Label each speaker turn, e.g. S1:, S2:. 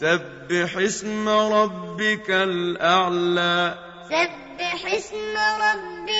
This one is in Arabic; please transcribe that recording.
S1: سبح اسم ربك الأعلى.
S2: سبح اسم ربك